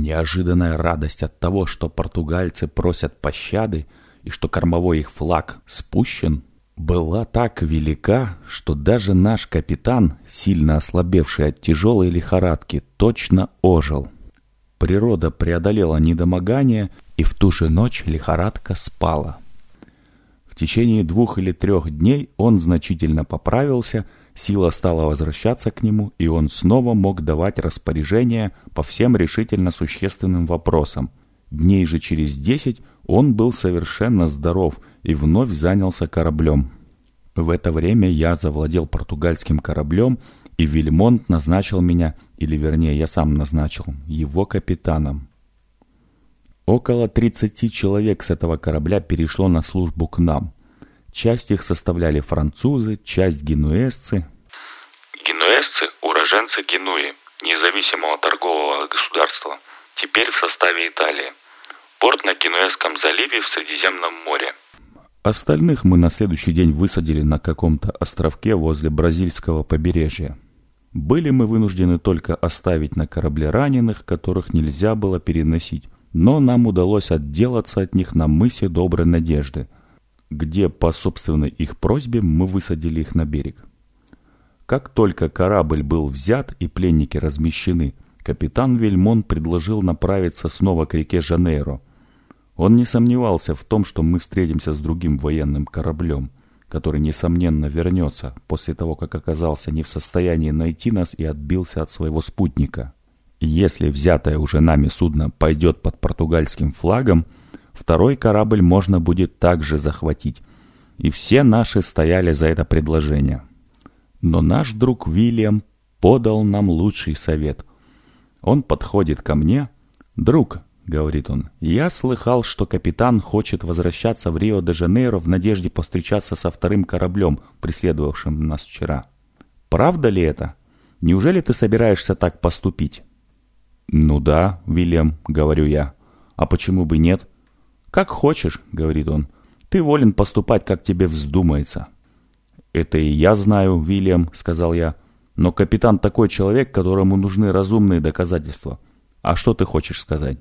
Неожиданная радость от того, что португальцы просят пощады и что кормовой их флаг спущен, была так велика, что даже наш капитан, сильно ослабевший от тяжелой лихорадки, точно ожил. Природа преодолела недомогание, и в ту же ночь лихорадка спала. В течение двух или трех дней он значительно поправился, сила стала возвращаться к нему, и он снова мог давать распоряжения по всем решительно существенным вопросам. Дней же через десять он был совершенно здоров и вновь занялся кораблем. В это время я завладел португальским кораблем, и Вильмонт назначил меня, или вернее я сам назначил, его капитаном. Около 30 человек с этого корабля перешло на службу к нам. Часть их составляли французы, часть генуэзцы. Генуэзцы – уроженцы Генуи, независимого торгового государства, теперь в составе Италии. Порт на Генуэзском заливе в Средиземном море. Остальных мы на следующий день высадили на каком-то островке возле бразильского побережья. Были мы вынуждены только оставить на корабле раненых, которых нельзя было переносить, но нам удалось отделаться от них на мысе Доброй Надежды, где по собственной их просьбе мы высадили их на берег. Как только корабль был взят и пленники размещены, капитан Вельмон предложил направиться снова к реке Жанейро – он не сомневался в том, что мы встретимся с другим военным кораблем, который, несомненно, вернется после того, как оказался не в состоянии найти нас и отбился от своего спутника. Если взятое уже нами судно пойдет под португальским флагом, второй корабль можно будет также захватить. И все наши стояли за это предложение. Но наш друг Вильям подал нам лучший совет. Он подходит ко мне. «Друг, говорит он. «Я слыхал, что капитан хочет возвращаться в Рио-де-Жанейро в надежде повстречаться со вторым кораблем, преследовавшим нас вчера. Правда ли это? Неужели ты собираешься так поступить?» «Ну да, Вильям», — говорю я. «А почему бы нет?» «Как хочешь», — говорит он. «Ты волен поступать, как тебе вздумается». «Это и я знаю, Вильям», — сказал я. «Но капитан такой человек, которому нужны разумные доказательства. А что ты хочешь сказать?»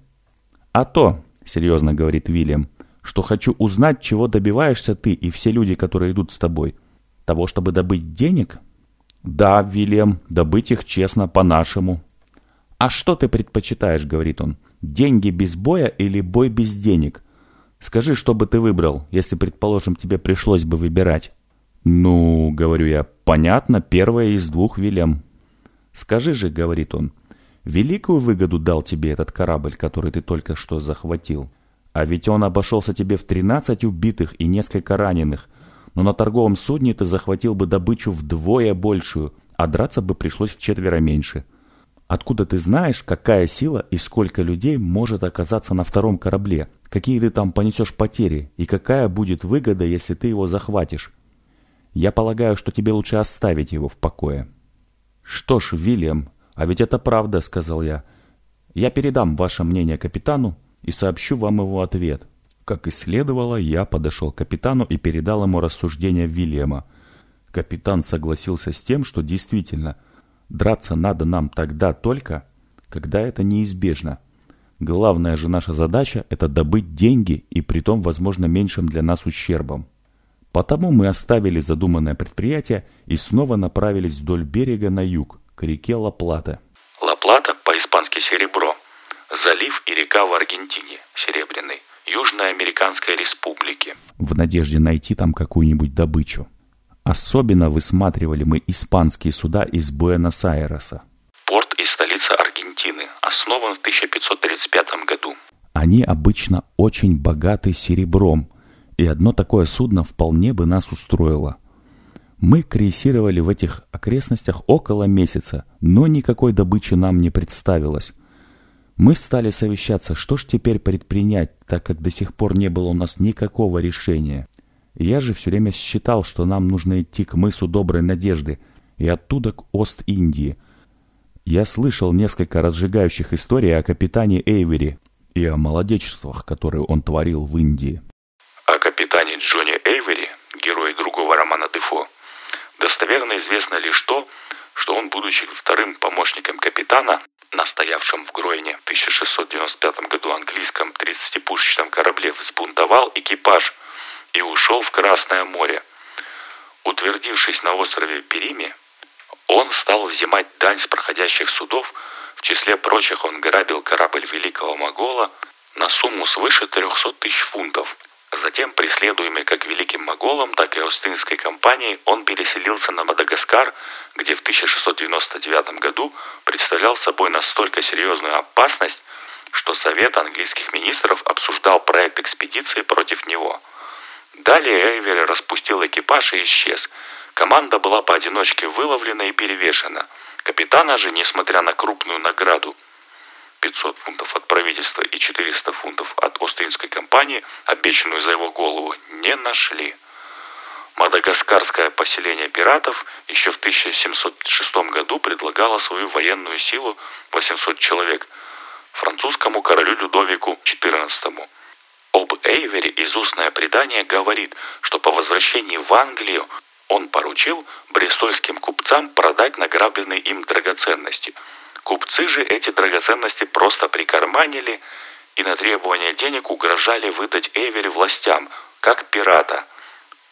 «А то», — серьезно говорит Вильям, — «что хочу узнать, чего добиваешься ты и все люди, которые идут с тобой. Того, чтобы добыть денег?» «Да, Вильям, добыть их честно, по-нашему». «А что ты предпочитаешь?» — говорит он. «Деньги без боя или бой без денег? Скажи, что бы ты выбрал, если, предположим, тебе пришлось бы выбирать?» «Ну, — говорю я, — понятно, первое из двух, Вильям». «Скажи же, — говорит он, Великую выгоду дал тебе этот корабль, который ты только что захватил. А ведь он обошелся тебе в 13 убитых и несколько раненых. Но на торговом судне ты захватил бы добычу вдвое большую, а драться бы пришлось в четверо меньше. Откуда ты знаешь, какая сила и сколько людей может оказаться на втором корабле? Какие ты там понесешь потери? И какая будет выгода, если ты его захватишь? Я полагаю, что тебе лучше оставить его в покое. Что ж, Вильям, «А ведь это правда», — сказал я. «Я передам ваше мнение капитану и сообщу вам его ответ». Как и следовало, я подошел к капитану и передал ему рассуждения Вильяма. Капитан согласился с тем, что действительно драться надо нам тогда только, когда это неизбежно. Главная же наша задача – это добыть деньги и притом, возможно, меньшим для нас ущербом. Потому мы оставили задуманное предприятие и снова направились вдоль берега на юг, к реке Ла-Плата. Ла-Плата по-испански серебро. Залив и река в Аргентине, Серебряный, Южной Американской Республики. В надежде найти там какую-нибудь добычу. Особенно высматривали мы испанские суда из Буэнос-Айреса. Порт и столица Аргентины, основан в 1535 году. Они обычно очень богаты серебром, и одно такое судно вполне бы нас устроило – мы крейсировали в этих окрестностях около месяца, но никакой добычи нам не представилось. Мы стали совещаться, что ж теперь предпринять, так как до сих пор не было у нас никакого решения. Я же все время считал, что нам нужно идти к мысу Доброй Надежды и оттуда к Ост-Индии. Я слышал несколько разжигающих историй о капитане Эйвери и о молодечествах, которые он творил в Индии. О капитане Джонни Эйвери, герое другого романа Дефо, достоверно известно лишь то, что он, будучи вторым помощником капитана, настоявшим в Гройне в 1695 году английском 30-пушечном корабле, взбунтовал экипаж и ушел в Красное море. Утвердившись на острове Периме, он стал взимать дань с проходящих судов, в числе прочих он грабил корабль Великого Могола на сумму свыше 300 тысяч фунтов. Затем, преследуемый как Великим Моголом, так и Остинской компанией, он переселился на Мадагаскар, где в 1699 году представлял собой настолько серьезную опасность, что Совет английских министров обсуждал проект экспедиции против него. Далее Эйвери распустил экипаж и исчез. Команда была поодиночке выловлена и перевешена. Капитана же, несмотря на крупную награду, 500 фунтов от правительства и 400 фунтов от Остинской компании, обещанную за его голову, не нашли. Мадагаскарское поселение пиратов еще в 1706 году предлагало свою военную силу 800 человек французскому королю Людовику XIV. Об Эйвере из устное предание говорит, что по возвращении в Англию он поручил брестольским купцам продать награбленные им драгоценности – Купцы же эти драгоценности просто прикарманили и на требование денег угрожали выдать Эйвери властям, как пирата.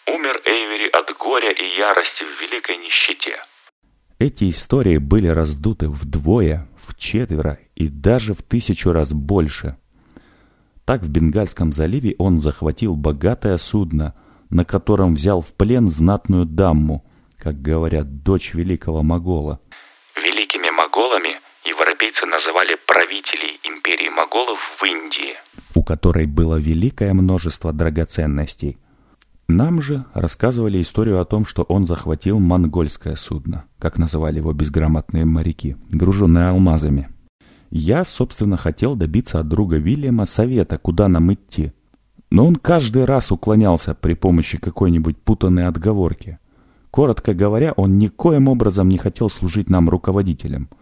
Умер Эйвери от горя и ярости в великой нищете. Эти истории были раздуты вдвое, в четверо и даже в тысячу раз больше. Так в Бенгальском заливе он захватил богатое судно, на котором взял в плен знатную дамму, как говорят, дочь великого Могола европейцы называли правителей империи моголов в Индии, у которой было великое множество драгоценностей. Нам же рассказывали историю о том, что он захватил монгольское судно, как называли его безграмотные моряки, груженное алмазами. Я, собственно, хотел добиться от друга Вильяма совета, куда нам идти. Но он каждый раз уклонялся при помощи какой-нибудь путанной отговорки. Коротко говоря, он никоим образом не хотел служить нам руководителем –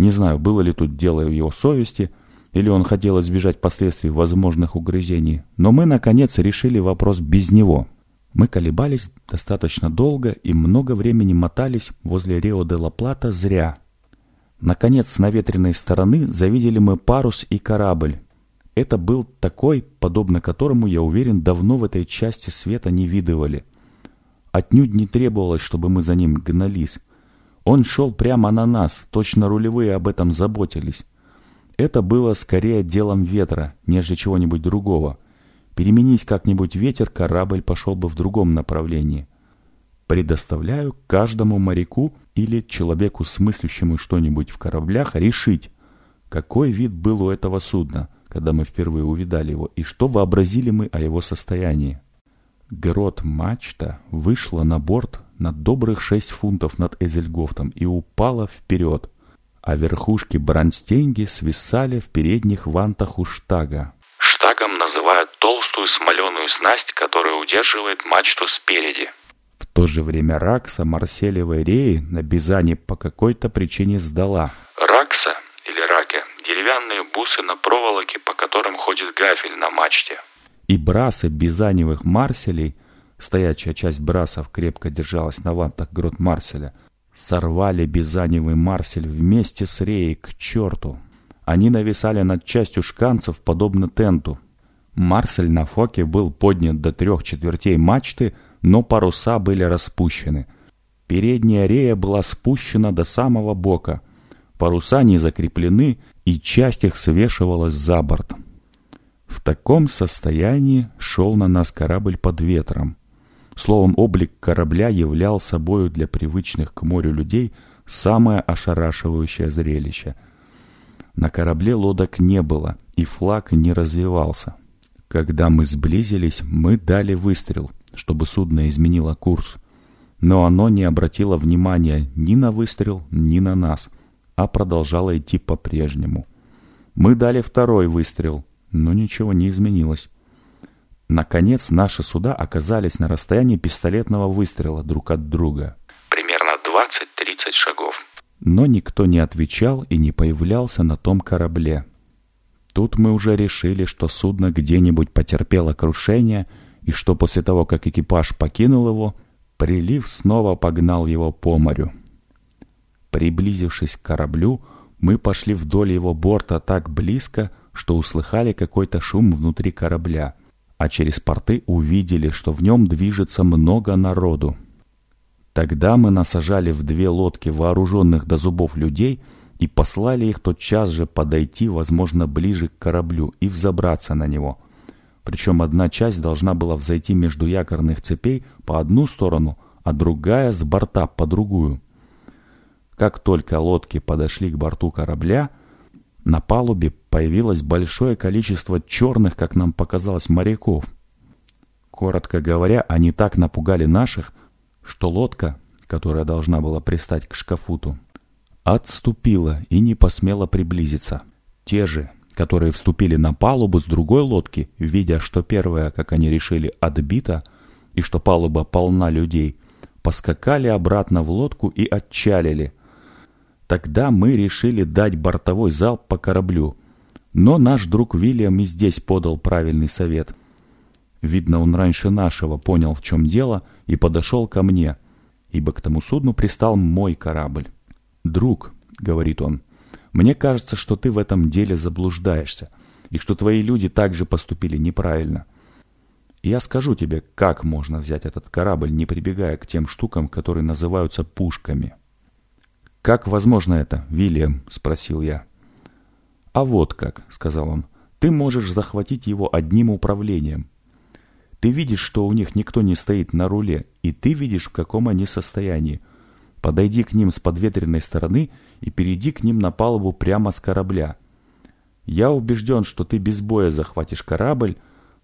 не знаю, было ли тут дело в его совести, или он хотел избежать последствий возможных угрызений, но мы, наконец, решили вопрос без него. Мы колебались достаточно долго и много времени мотались возле Рио-де-ла-Плата зря. Наконец, с наветренной стороны завидели мы парус и корабль. Это был такой, подобно которому, я уверен, давно в этой части света не видывали. Отнюдь не требовалось, чтобы мы за ним гнались. Он шел прямо на нас, точно рулевые об этом заботились. Это было скорее делом ветра, нежели чего-нибудь другого. Переменись как-нибудь ветер, корабль пошел бы в другом направлении. Предоставляю каждому моряку или человеку, смыслящему что-нибудь в кораблях, решить, какой вид был у этого судна, когда мы впервые увидали его, и что вообразили мы о его состоянии. Грот-мачта вышла на борт на добрых шесть фунтов над Эзельгофтом и упала вперед, а верхушки бронстенги свисали в передних вантах у штага. Штагом называют толстую смоленую снасть, которая удерживает мачту спереди. В то же время Ракса Марселевой реи на Бизане по какой-то причине сдала. Ракса бусы на проволоке, по которым ходит гафель на мачте и брасы бизаневых марселей, стоячая часть брасов крепко держалась на вантах грот марселя, сорвали бизаневый марсель вместе с реей к черту. Они нависали над частью шканцев, подобно тенту. Марсель на фоке был поднят до трех четвертей мачты, но паруса были распущены. Передняя рея была спущена до самого бока. Паруса не закреплены, и часть их свешивалась за борт. В таком состоянии шел на нас корабль под ветром. Словом, облик корабля являл собою для привычных к морю людей самое ошарашивающее зрелище. На корабле лодок не было, и флаг не развивался. Когда мы сблизились, мы дали выстрел, чтобы судно изменило курс. Но оно не обратило внимания ни на выстрел, ни на нас, а продолжало идти по-прежнему. Мы дали второй выстрел, но ничего не изменилось. Наконец, наши суда оказались на расстоянии пистолетного выстрела друг от друга. Примерно 20-30 шагов. Но никто не отвечал и не появлялся на том корабле. Тут мы уже решили, что судно где-нибудь потерпело крушение, и что после того, как экипаж покинул его, прилив снова погнал его по морю. Приблизившись к кораблю, мы пошли вдоль его борта так близко, что услыхали какой-то шум внутри корабля. а через порты увидели, что в нем движется много народу. Тогда мы насажали в две лодки вооруженных до зубов людей и послали их тотчас же подойти, возможно, ближе к кораблю и взобраться на него. Причем одна часть должна была взойти между якорных цепей по одну сторону, а другая с борта по другую. Как только лодки подошли к борту корабля, на палубе появилось большое количество черных, как нам показалось, моряков. Коротко говоря, они так напугали наших, что лодка, которая должна была пристать к шкафуту, отступила и не посмела приблизиться. Те же, которые вступили на палубу с другой лодки, видя, что первая, как они решили, отбита, и что палуба полна людей, поскакали обратно в лодку и отчалили. Тогда мы решили дать бортовой залп по кораблю, но наш друг Вильям и здесь подал правильный совет. Видно, он раньше нашего понял, в чем дело, и подошел ко мне, ибо к тому судну пристал мой корабль. «Друг», — говорит он, — «мне кажется, что ты в этом деле заблуждаешься, и что твои люди также поступили неправильно. я скажу тебе, как можно взять этот корабль, не прибегая к тем штукам, которые называются пушками». «Как возможно это, Вильям?» — спросил я. «А вот как», — сказал он, — «ты можешь захватить его одним управлением. Ты видишь, что у них никто не стоит на руле, и ты видишь, в каком они состоянии. Подойди к ним с подветренной стороны и перейди к ним на палубу прямо с корабля. Я убежден, что ты без боя захватишь корабль,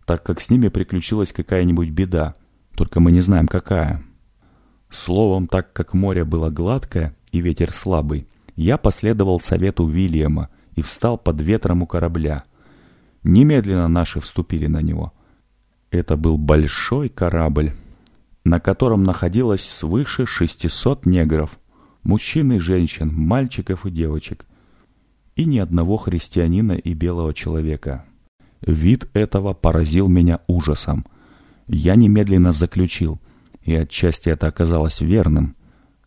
так как с ними приключилась какая-нибудь беда, только мы не знаем какая. Словом, так как море было гладкое и ветер слабый, я последовал совету Вильяма и встал под ветром у корабля. Немедленно наши вступили на него. Это был большой корабль, на котором находилось свыше 600 негров, мужчин и женщин, мальчиков и девочек, и ни одного христианина и белого человека. Вид этого поразил меня ужасом. Я немедленно заключил, и отчасти это оказалось верным,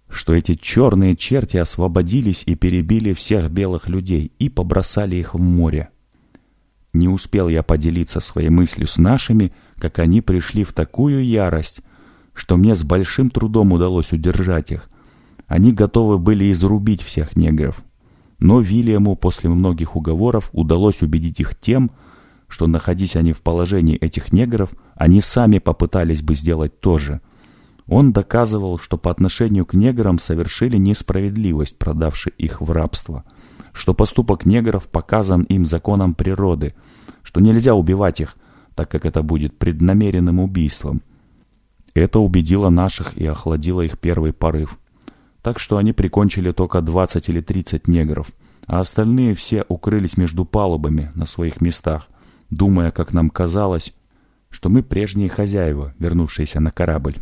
что эти черные черти освободились и перебили всех белых людей и побросали их в море. Не успел я поделиться своей мыслью с нашими, как они пришли в такую ярость, что мне с большим трудом удалось удержать их. Они готовы были изрубить всех негров. Но Вильяму после многих уговоров удалось убедить их тем, что, находясь они в положении этих негров, они сами попытались бы сделать то же. Он доказывал, что по отношению к неграм совершили несправедливость, продавши их в рабство, что поступок негров показан им законом природы, что нельзя убивать их, так как это будет преднамеренным убийством. Это убедило наших и охладило их первый порыв. Так что они прикончили только 20 или 30 негров, а остальные все укрылись между палубами на своих местах, думая, как нам казалось, что мы прежние хозяева, вернувшиеся на корабль.